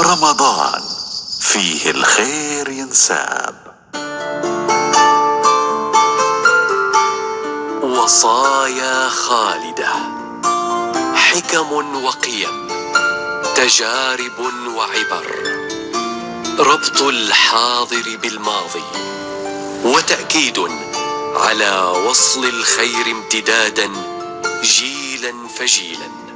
رمضان فيه الخير ينساب. وصايا خالدة حكم وقيم تجارب وعبر ربط الحاضر بالماضي وتأكيد على وصل الخير امتدادا جيلا فجيلا.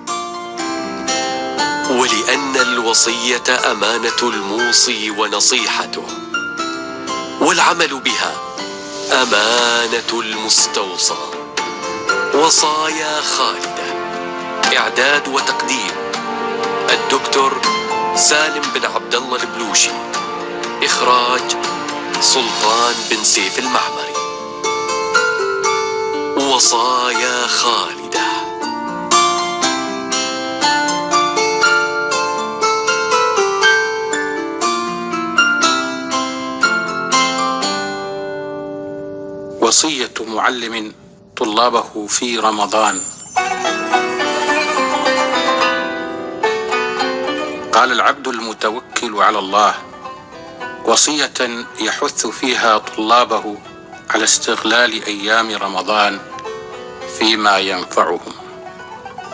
ولأن الوصية أمانة الموصي ونصيحته. والعمل بها أمانة المستوصى. وصايا خالدة. إعداد وتقديم الدكتور سالم بن عبد الله البلوشي. إخراج سلطان بن سيف المعمري. وصايا خالدة. وصية معلم طلابه في رمضان. قال العبد المتوكل على الله وصية يحث فيها طلابه على استغلال أيام رمضان فيما ينفعهم.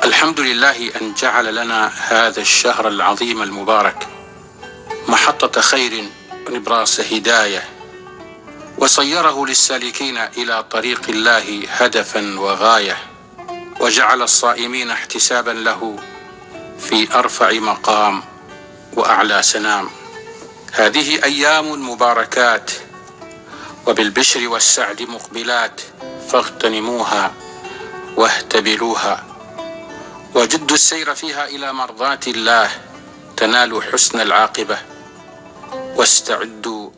الحمد لله أن جعل لنا هذا الشهر العظيم المبارك محطة خير ونبراس هداية. وصيره للسالكين إلى طريق الله هدفا وغاية وجعل الصائمين احتسابا له في أرفع مقام وأعلى سنام. هذه أيام مباركات وبالبشر والسعد مقبلات فاغتنموها واهتبلوها. وجدوا السير فيها إلى مرضاة الله تنالوا حسن العاقبة واستعدوا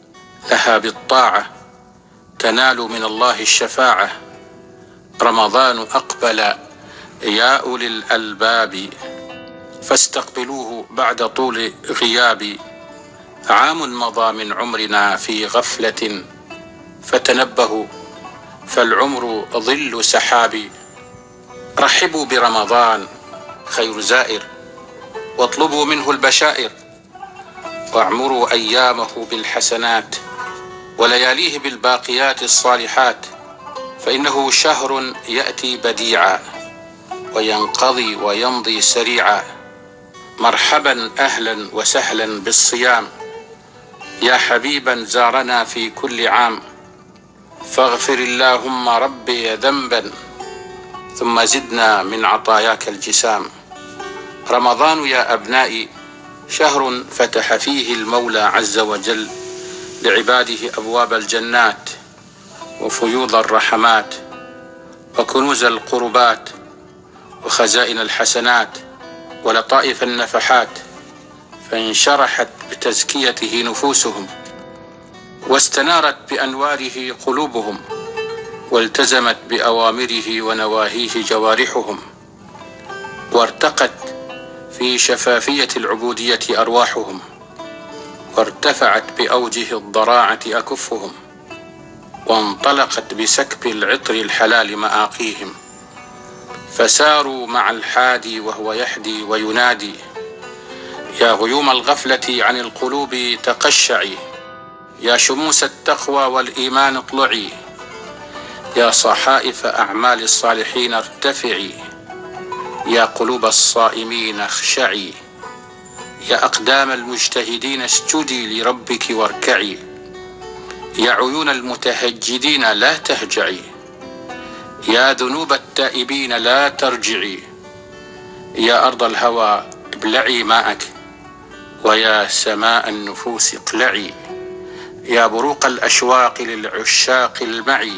لها بالطاعة. تنالوا من الله الشفاعة. رمضان أقبل. يا أولي الألباب فاستقبلوه بعد طول غياب. عام مضى من عمرنا في غفلة فتنبهوا. فالعمر ظل سحاب. رحبوا برمضان خير زائر. واطلبوا منه البشائر. واعمروا أيامه بالحسنات. ولياليه بالباقيات الصالحات فإنه شهر يأتي بديعا وينقضي ويمضي سريعا. مرحبا أهلا وسهلا بالصيام. يا حبيبا زارنا في كل عام. فاغفر اللهم ربي ذنبا ثم زدنا من عطاياك الجسام. رمضان يا أبنائي شهر فتح فيه المولى عز وجل. لعباده أبواب الجنات وفيوض الرحمات وكنوز القربات وخزائن الحسنات ولطائف النفحات فانشرحت بتزكيته نفوسهم واستنارت بأنواره قلوبهم والتزمت بأوامره ونواهيه جوارحهم وارتقت في شفافية العبودية أرواحهم وارتفعت بأوجه الضراعة أكفهم وانطلقت بسكب العطر الحلال مآقيهم. فساروا مع الحادي وهو يحدي وينادي يا غيوم الغفلة عن القلوب تقشعي يا شموس التقوى والإيمان اطلعي يا صحائف أعمال الصالحين ارتفعي يا قلوب الصائمين اخشعي. يا أقدام المجتهدين اسجدي لربك واركعي. يا عيون المتهجدين لا تهجعي. يا ذنوب التائبين لا ترجعي. يا أرض الهوى ابلعي ماءك. ويا سماء النفوس اقلعي. يا بروق الأشواق للعشاق المعي.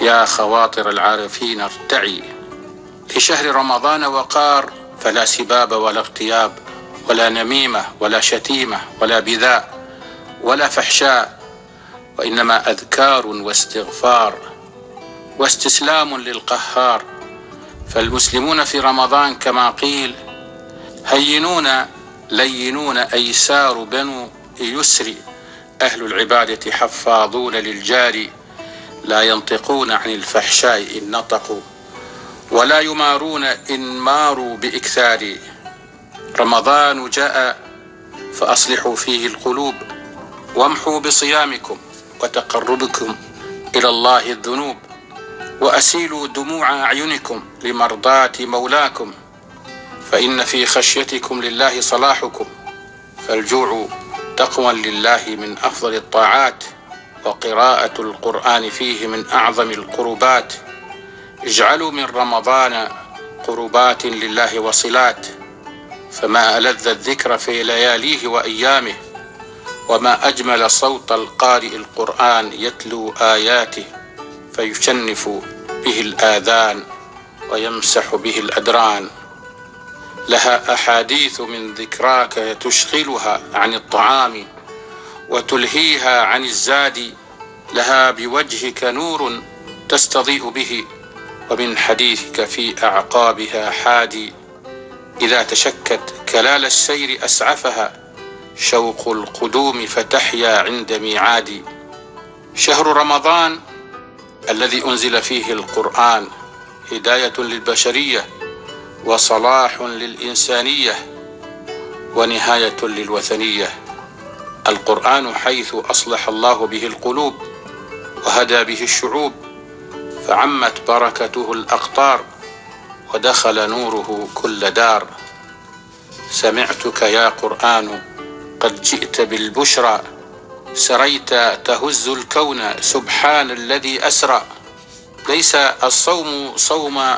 يا خواطر العارفين ارتعي. لشهر رمضان وقار فلا سباب ولا اغتياب. ولا نميمة ولا شتيمة ولا بذاء ولا فحشاء وإنما أذكار واستغفار واستسلام للقهار. فالمسلمون في رمضان كما قيل هينون لينون أيسار بنو يسر. أهل العبادة حفاظون للجار لا ينطقون عن الفحشاء إن نطقوا ولا يمارون إن ماروا بإكثار. رمضان جاء فأصلحوا فيه القلوب وامحوا بصيامكم وتقربكم إلى الله الذنوب وأسيلوا دموع أعينكم لمرضاة مولاكم فإن في خشيتكم لله صلاحكم فالجوع تقوى لله من أفضل الطاعات وقراءة القرآن فيه من أعظم القربات اجعلوا من رمضان قربات لله وصلات فما ألذ الذكر في لياليه وأيامه وما أجمل صوت القارئ القرآن يتلو آياته فيشنف به الآذان ويمسح به الأدران. لها أحاديث من ذكراك تشغلها عن الطعام وتلهيها عن الزاد لها بوجهك نور تستضيء به ومن حديثك في أعقابها حادي. إذا تشكت كلال السير أسعفها شوق القدوم فتحيا عند ميعاد. شهر رمضان الذي أنزل فيه القرآن هداية للبشرية وصلاح للإنسانية ونهاية للوثنية. القرآن حيث أصلح الله به القلوب وهدى به الشعوب فعمت بركته الأقطار. ودخل نوره كل دار. سمعتك يا قرآن قد جئت بالبشرى. سريت تهز الكون سبحان الذي أسرى. ليس الصوم صوم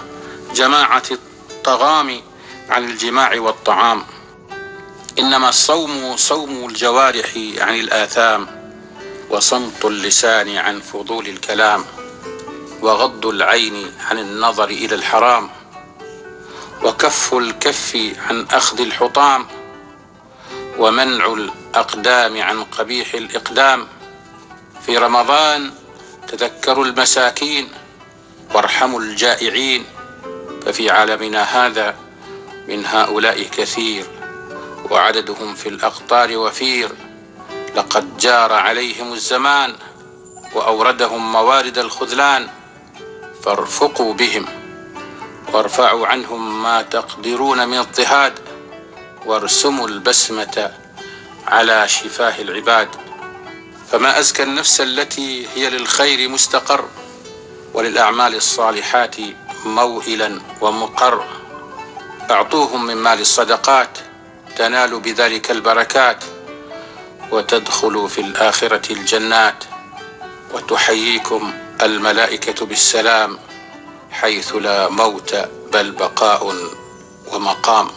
جماعة الطغام عن الجماع والطعام. إنما الصوم صوم الجوارح عن الآثام وصمت اللسان عن فضول الكلام وغض العين عن النظر إلى الحرام. وكف الكف عن أخذ الحطام ومنع الأقدام عن قبيح الإقدام. في رمضان تذكروا المساكين وارحموا الجائعين ففي عالمنا هذا من هؤلاء كثير وعددهم في الأقطار وفير. لقد جار عليهم الزمان وأوردهم موارد الخذلان فارفقوا بهم. وارفعوا عنهم ما تقدرون من اضطهاد وارسموا البسمة على شفاه العباد. فما أزكى النفس التي هي للخير مستقر وللأعمال الصالحات موئلا ومقر. أعطوهم من مال الصدقات تنالوا بذلك البركات وتدخلوا في الآخرة الجنات. وتحييكم الملائكة بالسلام. حيث لا موت بل بقاء ومقام.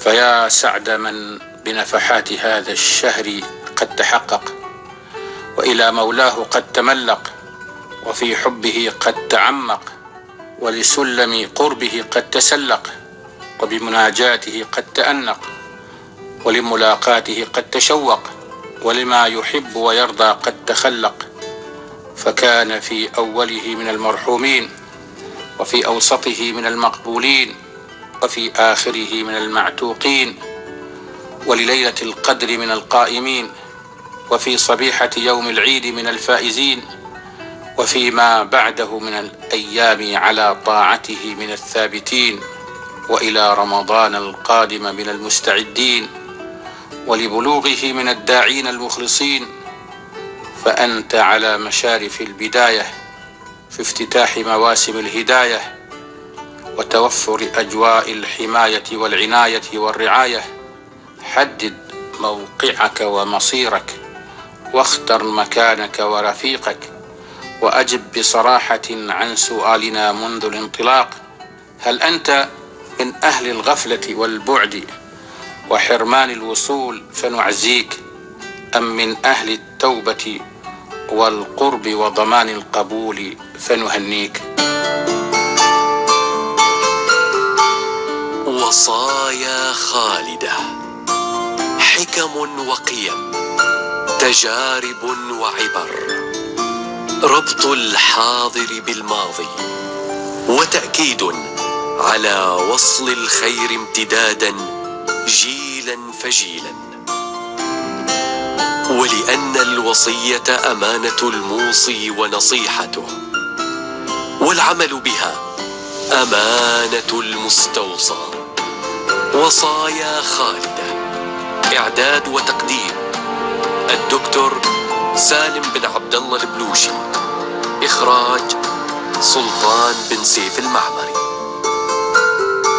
فيا سعد من بنفحات هذا الشهر قد تحقق وإلى مولاه قد تملق وفي حبه قد تعمق ولسلم قربه قد تسلق وبمناجاته قد تأنق ولملاقاته قد تشوق ولما يحب ويرضى قد تخلق. فكان في أوله من المرحومين. وفي أوسطه من المقبولين وفي آخره من المعتوقين ولليلة القدر من القائمين وفي صبيحة يوم العيد من الفائزين وفيما بعده من الأيام على طاعته من الثابتين وإلى رمضان القادم من المستعدين ولبلوغه من الداعين المخلصين فأنت على مشارف البداية. في افتتاح مواسم الهداية وتوفر أجواء الحماية والعناية والرعاية. حدد موقعك ومصيرك واختر مكانك ورفيقك وأجب بصراحة عن سؤالنا منذ الانطلاق. هل أنت من أهل الغفلة والبعد وحرمان الوصول فنعزيك أم من أهل التوبة والقرب وضمان القبول فنهنيك. وصايا خالدة حكم وقيم تجارب وعبر ربط الحاضر بالماضي وتأكيد على وصل الخير امتدادا جيلا فجيلا. ولأن الوصية أمانة الموصي ونصيحته. والعمل بها أمانة المستوصى. وصايا خالدة. إعداد وتقديم الدكتور سالم بن عبد الله البلوشي. إخراج سلطان بن سيف المعمري.